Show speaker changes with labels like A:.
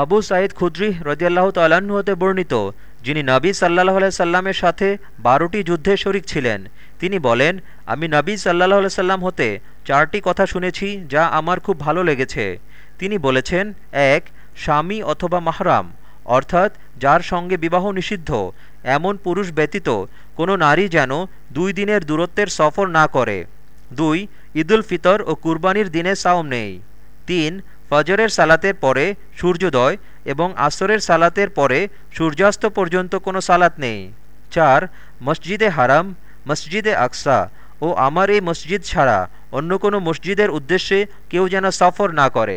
A: আবু সাঈদ খুদ্রি রদিয়াল্লাহ তাল্লাহ্ন হতে বর্ণিত, যিনি নবী সাল্লাহ সাল্লামের সাথে বারোটি যুদ্ধে শরিক ছিলেন। তিনি বলেন, আমি নবী সাল্লাহ সাল্লাম হতে চারটি কথা শুনেছি যা আমার খুব ভালো লেগেছে। তিনি বলেছেন, এক, স্বামী অথবা মাহরাম, অর্থাৎ যার সঙ্গে বিবাহ নিষিদ্ধ, এমন পুরুষ ব্যতীত কোনো নারী যেন দুই দিনের দূরত্বের সফর না করে। দুই, ঈদুল ফিতর ও কুরবানির দিনে সাওম নেই। তিন ফজরের সালাতের পরে সূর্যোদয় এবং আসরের সালাতের পরে সূর্যাস্ত পর্যন্ত কোনো সালাত নেই। চার, মসজিদে হারাম, মসজিদে আকসা ও আমার এই মসজিদ ছাড়া অন্য কোনো মসজিদের উদ্দেশ্যে কেউ যেন সফর না করে।